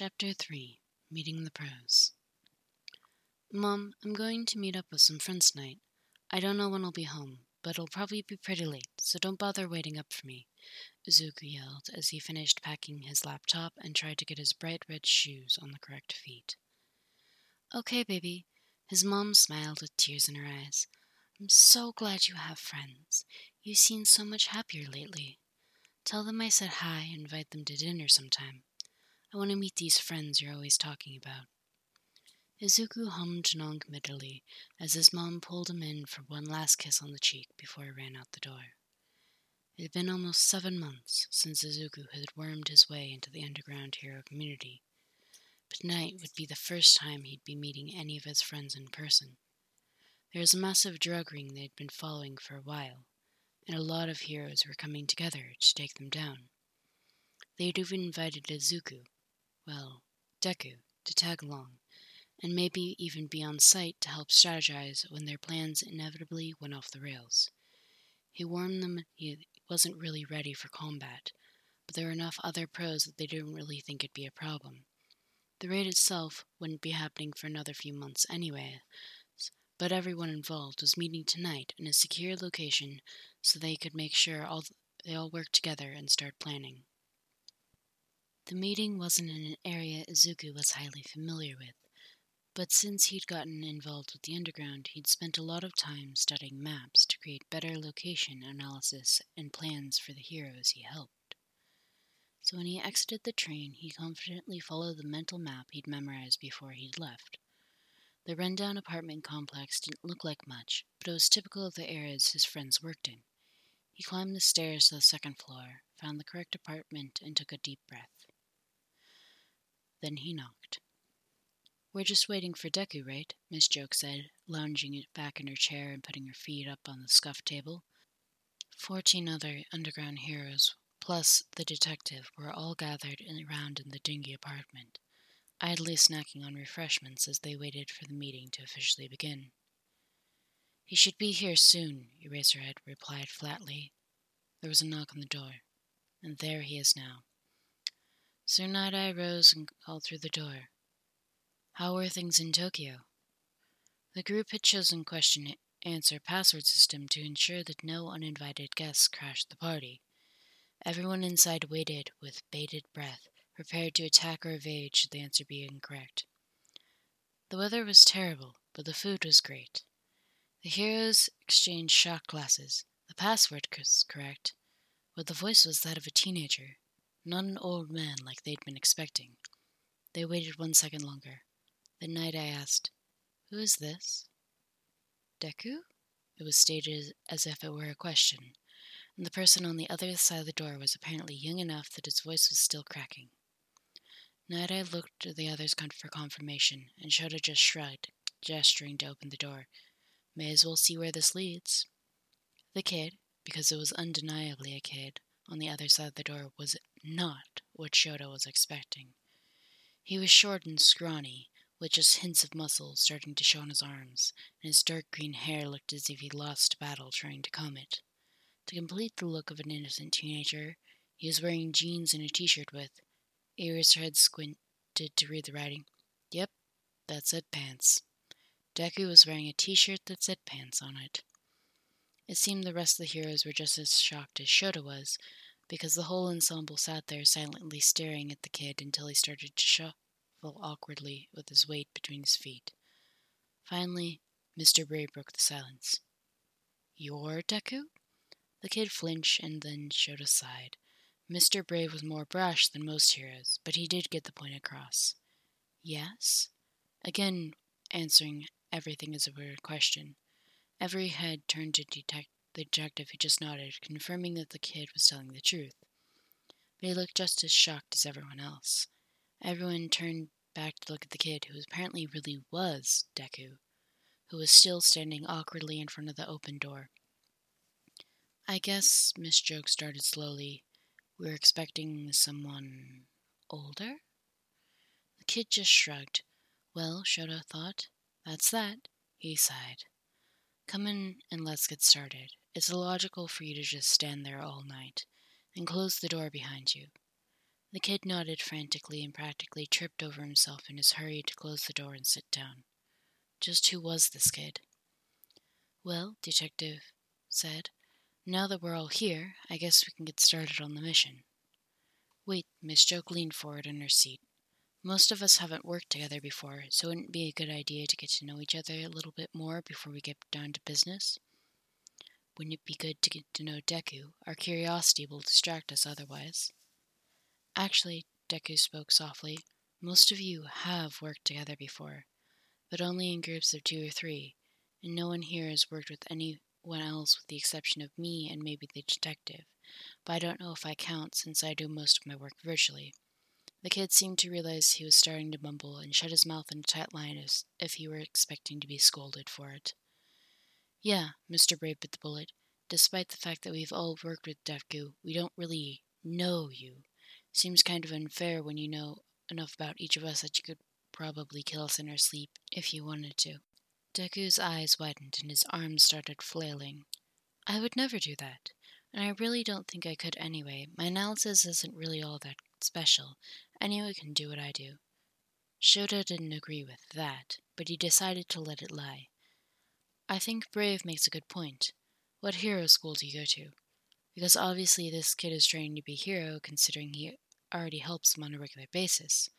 Chapter 3 Meeting the Pros Mom, I'm going to meet up with some friends tonight. I don't know when I'll be home, but it'll probably be pretty late, so don't bother waiting up for me, Izuku yelled as he finished packing his laptop and tried to get his bright red shoes on the correct feet. Okay, baby. His mom smiled with tears in her eyes. I'm so glad you have friends. You seem so much happier lately. Tell them I said hi and invite them to dinner sometime. I want to meet these friends you're always talking about. Izuku hummed non-committally as his mom pulled him in for one last kiss on the cheek before he ran out the door. It had been almost seven months since Izuku had wormed his way into the underground hero community, but tonight would be the first time he'd be meeting any of his friends in person. There was a massive drug ring they'd been following for a while, and a lot of heroes were coming together to take them down. They'd even invited Izuku, well, Deku, to tag along, and maybe even be on site to help strategize when their plans inevitably went off the rails. He warned them he wasn't really ready for combat, but there were enough other pros that they didn't really think it'd be a problem. The raid itself wouldn't be happening for another few months anyway, but everyone involved was meeting tonight in a secure location so they could make sure all they all worked together and start planning. The meeting wasn't in an area Izuku was highly familiar with, but since he'd gotten involved with the underground, he'd spent a lot of time studying maps to create better location analysis and plans for the heroes he helped. So when he exited the train, he confidently followed the mental map he'd memorized before he'd left. The rundown apartment complex didn't look like much, but it was typical of the areas his friends worked in. He climbed the stairs to the second floor, found the correct apartment, and took a deep breath. Then he knocked. We're just waiting for Deku, right? Miss Joke said, lounging back in her chair and putting her feet up on the scuff table. Fourteen other underground heroes, plus the detective, were all gathered around in the dingy apartment, idly snacking on refreshments as they waited for the meeting to officially begin. He should be here soon, Eraserhead replied flatly. There was a knock on the door, and there he is now. Eye rose and called through the door. How were things in Tokyo? The group had chosen question answer password system to ensure that no uninvited guests crashed the party. Everyone inside waited with bated breath, prepared to attack or evade should the answer be incorrect. The weather was terrible, but the food was great. The heroes exchanged shot glasses. The password was correct, but the voice was that of a teenager not an old man like they'd been expecting. They waited one second longer. Then Night Eye asked, Who is this? Deku? It was stated as if it were a question, and the person on the other side of the door was apparently young enough that his voice was still cracking. Eye looked to the others for confirmation, and Shota just shrugged, gesturing to open the door. May as well see where this leads. The kid, because it was undeniably a kid, on the other side of the door was not what Shota was expecting. He was short and scrawny, with just hints of muscle starting to show on his arms, and his dark green hair looked as if he'd lost battle trying to comb it. To complete the look of an innocent teenager, he was wearing jeans and a t-shirt with Eraserhead squinted to read the writing. Yep, that said pants. Deku was wearing a t-shirt that said pants on it. It seemed the rest of the heroes were just as shocked as Shota was, because the whole ensemble sat there silently staring at the kid until he started to shuffle awkwardly with his weight between his feet. Finally, Mr. Brave broke the silence. You're Deku? The kid flinched and then showed a side. Mr. Brave was more brash than most heroes, but he did get the point across. Yes? Again, answering everything as a weird question. Every head turned to detect the detective, who just nodded, confirming that the kid was telling the truth. But he looked just as shocked as everyone else. Everyone turned back to look at the kid, who apparently really was Deku, who was still standing awkwardly in front of the open door. I guess Miss Joke started slowly. We were expecting someone older? The kid just shrugged. Well, Shota thought, that's that. He sighed. Come in and let's get started. It's illogical for you to just stand there all night and close the door behind you. The kid nodded frantically and practically tripped over himself in his hurry to close the door and sit down. Just who was this kid? Well, Detective said, now that we're all here, I guess we can get started on the mission. Wait, Miss Joke leaned forward in her seat. Most of us haven't worked together before, so wouldn't it be a good idea to get to know each other a little bit more before we get down to business? Wouldn't it be good to get to know Deku? Our curiosity will distract us otherwise. Actually, Deku spoke softly, most of you have worked together before, but only in groups of two or three, and no one here has worked with anyone else with the exception of me and maybe the detective, but I don't know if I count since I do most of my work virtually. The kid seemed to realize he was starting to mumble and shut his mouth in a tight line as if he were expecting to be scolded for it. Yeah, Mr. Brave bit the bullet. Despite the fact that we've all worked with Deku, we don't really know you. Seems kind of unfair when you know enough about each of us that you could probably kill us in our sleep if you wanted to. Deku's eyes widened and his arms started flailing. I would never do that, and I really don't think I could anyway. My analysis isn't really all that special. Anyone can do what I do. Shota didn't agree with that, but he decided to let it lie. I think Brave makes a good point. What hero school do you go to? Because obviously this kid is training to be a hero, considering he already helps him on a regular basis.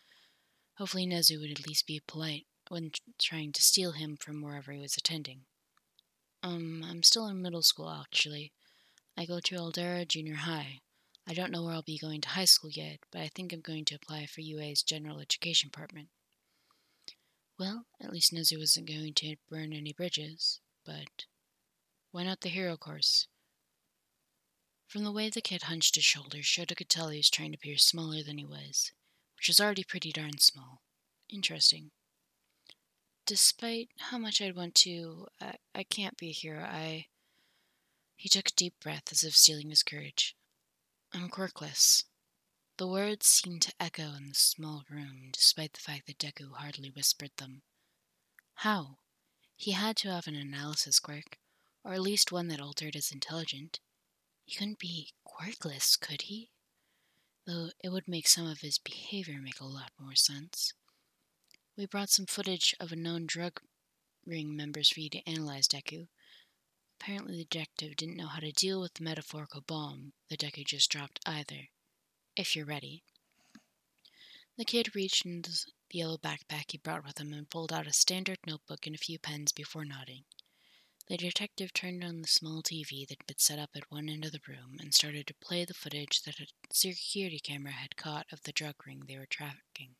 Hopefully Nezu would at least be polite when trying to steal him from wherever he was attending. Um, I'm still in middle school, actually. I go to Aldera Junior High. I don't know where I'll be going to high school yet, but I think I'm going to apply for UA's General Education Department. Well, at least Nezu wasn't going to burn any bridges, but why not the hero course? From the way the kid hunched his shoulders, Shota could tell he was trying to appear smaller than he was, which was already pretty darn small. Interesting. Despite how much I'd want to, I, I can't be a hero. I. He took a deep breath as if stealing his courage. I'm quirkless. The words seemed to echo in the small room, despite the fact that Deku hardly whispered them. How? He had to have an analysis quirk, or at least one that altered his intelligence. He couldn't be quirkless, could he? Though it would make some of his behavior make a lot more sense. We brought some footage of a known drug ring members for you to analyze, Deku. Apparently, the detective didn't know how to deal with the metaphorical bomb the Deku just dropped either if you're ready. The kid reached into the yellow backpack he brought with him and pulled out a standard notebook and a few pens before nodding. The detective turned on the small TV that had been set up at one end of the room and started to play the footage that a security camera had caught of the drug ring they were tracking.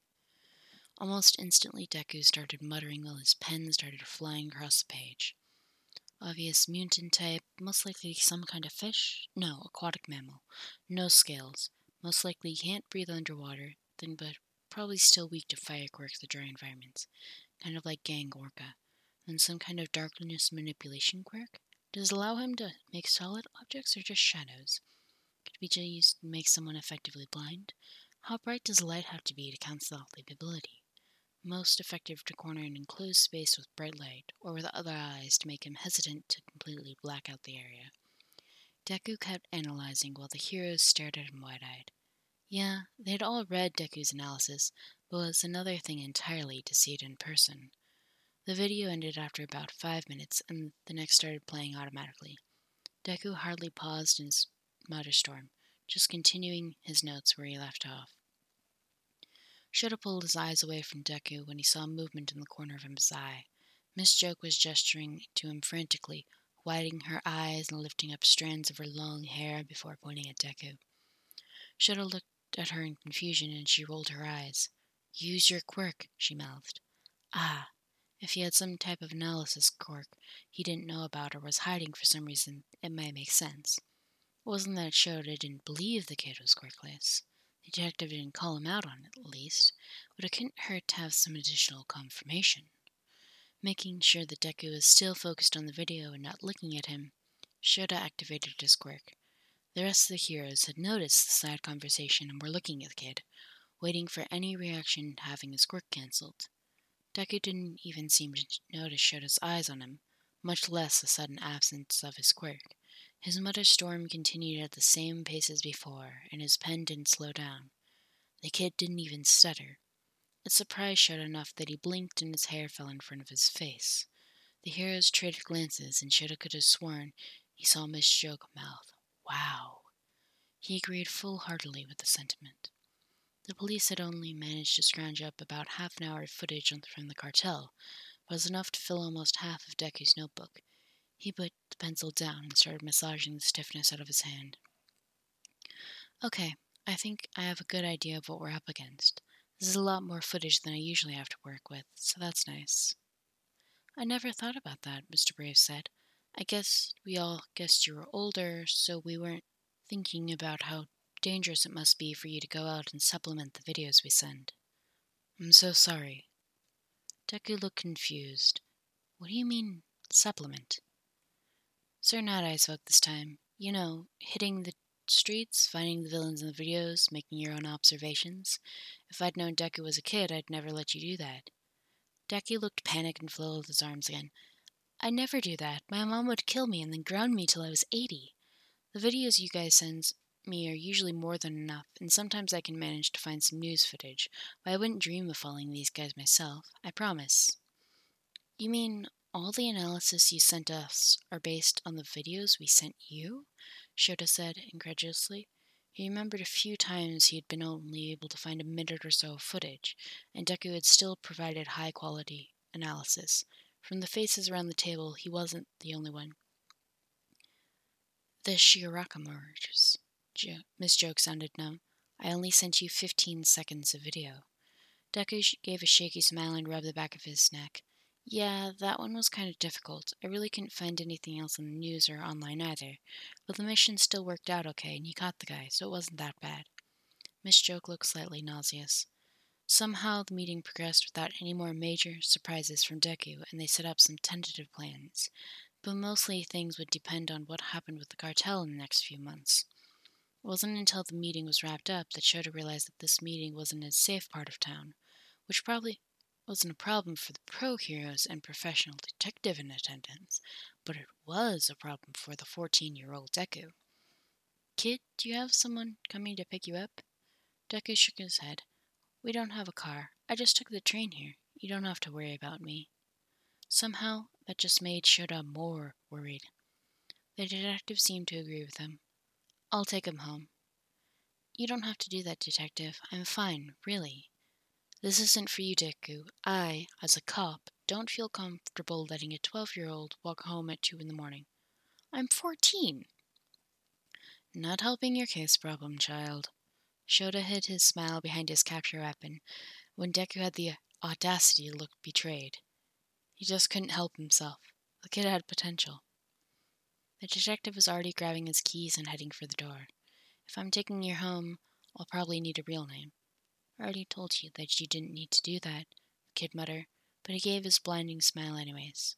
Almost instantly, Deku started muttering while his pen started flying across the page. Obvious mutant type, most likely some kind of fish? No, aquatic mammal. No scales. Most likely can't breathe underwater, then but probably still weak to fire quirks the dry environments. Kind of like Gang Orca. And some kind of darkness manipulation quirk? Does allow him to make solid objects or just shadows? Could be used to make someone effectively blind? How bright does light have to be to cancel out the ability? Most effective to corner an enclosed space with bright light, or with other eyes to make him hesitant to completely black out the area. Deku kept analyzing while the heroes stared at him wide eyed. Yeah, they'd all read Deku's analysis, but it was another thing entirely to see it in person. The video ended after about five minutes, and the next started playing automatically. Deku hardly paused in his mutter storm, just continuing his notes where he left off. Shota pulled his eyes away from Deku when he saw a movement in the corner of his eye. Miss Joke was gesturing to him frantically, widening her eyes and lifting up strands of her long hair before pointing at Deku. Shota looked at her in confusion and she rolled her eyes. Use your quirk, she mouthed. Ah, if he had some type of analysis quirk he didn't know about or was hiding for some reason, it might make sense. It wasn't that I didn't believe the kid was quirkless. The detective didn't call him out on it, at least, but it couldn't hurt to have some additional confirmation. Making sure that Deku was still focused on the video and not looking at him, Shota activated his quirk. The rest of the heroes had noticed the side conversation and were looking at the kid, waiting for any reaction to having his quirk cancelled. Deku didn't even seem to notice Shota's eyes on him, much less the sudden absence of his quirk. His mother's storm continued at the same pace as before, and his pen didn't slow down. The kid didn't even stutter. It surprise showed enough that he blinked and his hair fell in front of his face. The heroes traded glances, and Shota could have sworn he saw Miss Joke mouth, Wow. He agreed full heartedly with the sentiment. The police had only managed to scrounge up about half an hour of footage from the cartel, but was enough to fill almost half of Deku's notebook. He put pencil down and started massaging the stiffness out of his hand. Okay, I think I have a good idea of what we're up against. This is a lot more footage than I usually have to work with, so that's nice. I never thought about that, Mr. Brave said. I guess we all guessed you were older, so we weren't thinking about how dangerous it must be for you to go out and supplement the videos we send. I'm so sorry. Deku looked confused. What do you mean, supplement? Sir Night Eye spoke this time. You know, hitting the streets, finding the villains in the videos, making your own observations. If I'd known Deku was a kid, I'd never let you do that. Deku looked panicked and flailed his arms again. I'd never do that. My mom would kill me and then ground me till I was 80. The videos you guys send me are usually more than enough, and sometimes I can manage to find some news footage, but I wouldn't dream of following these guys myself, I promise. You mean all the analysis you sent us are based on the videos we sent you? Shota said incredulously. He remembered a few times he had been only able to find a minute or so of footage, and Deku had still provided high quality analysis. From the faces around the table, he wasn't the only one. The Shigaraka murders. Jo- Miss Joke sounded numb. I only sent you 15 seconds of video. Deku gave a shaky smile and rubbed the back of his neck. Yeah, that one was kind of difficult. I really couldn't find anything else in the news or online either. But the mission still worked out okay, and you caught the guy, so it wasn't that bad. Miss Joke looked slightly nauseous. Somehow the meeting progressed without any more major surprises from Deku, and they set up some tentative plans. But mostly things would depend on what happened with the cartel in the next few months. It wasn't until the meeting was wrapped up that Shota realized that this meeting was in a safe part of town, which probably wasn't a problem for the pro heroes and professional detective in attendance, but it was a problem for the 14 year old Deku. Kid, do you have someone coming to pick you up? Deku shook his head. We don't have a car. I just took the train here. You don't have to worry about me. Somehow, that just made Shota more worried. The detective seemed to agree with him. I'll take him home. You don't have to do that, detective. I'm fine, really. This isn't for you, Deku. I, as a cop, don't feel comfortable letting a 12 year old walk home at 2 in the morning. I'm 14. Not helping your case problem, child. Shota hid his smile behind his capture weapon when Deku had the audacity to look betrayed. He just couldn't help himself. The kid had potential. The detective was already grabbing his keys and heading for the door. If I'm taking you home, I'll probably need a real name. Already told you that you didn't need to do that, the kid muttered, but he gave his blinding smile anyways.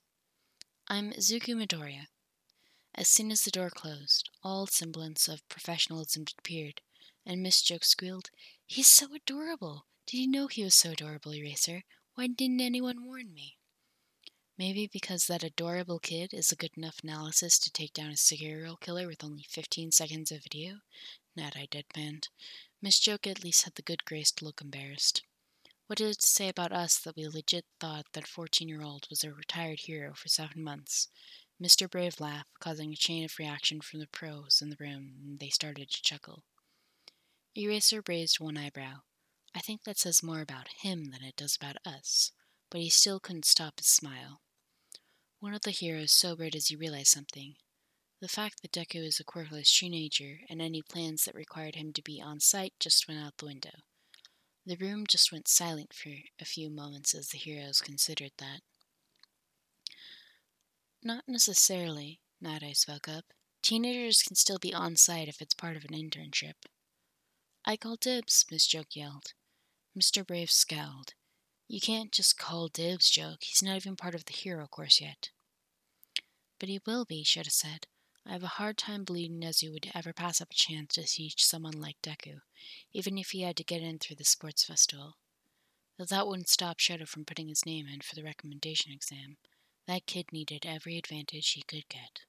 I'm Izuku Midoriya. As soon as the door closed, all semblance of professionalism disappeared, and Miss Joke squealed, He's so adorable! Did you know he was so adorable, Eraser? Why didn't anyone warn me? Maybe because that adorable kid is a good enough analysis to take down a serial killer with only 15 seconds of video? Night Eye deadpanned. Miss Joke at least had the good grace to look embarrassed. What did it say about us that we legit thought that 14 year old was a retired hero for seven months? Mr. Brave laughed, causing a chain of reaction from the pros in the room, and they started to chuckle. Eraser raised one eyebrow. I think that says more about him than it does about us, but he still couldn't stop his smile. One of the heroes sobered as he realized something. The fact that Deku is a quirkless teenager and any plans that required him to be on site just went out the window. The room just went silent for a few moments as the heroes considered that. Not necessarily, Eye spoke up. Teenagers can still be on site if it's part of an internship. I call dibs, Miss Joke yelled. Mr. Brave scowled. You can't just call dibs, Joke. He's not even part of the hero course yet. But he will be, Shota said. I have a hard time believing Nezu would ever pass up a chance to teach someone like Deku, even if he had to get in through the sports festival. Though that wouldn't stop Shota from putting his name in for the recommendation exam. That kid needed every advantage he could get.